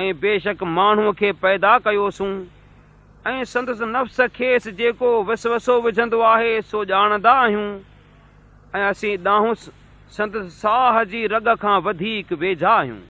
۽ بيشڪ ماڻهوءَ کي پيدا ڪيوسون. ۽ سندس نفس کيس جيڪو وسوسو وجهندو آهي سو ڄاڻندا آهيون. ۽ اسين ڊاهه سندس ساهه جي رگ کان وڌيڪ ويجها آهيون.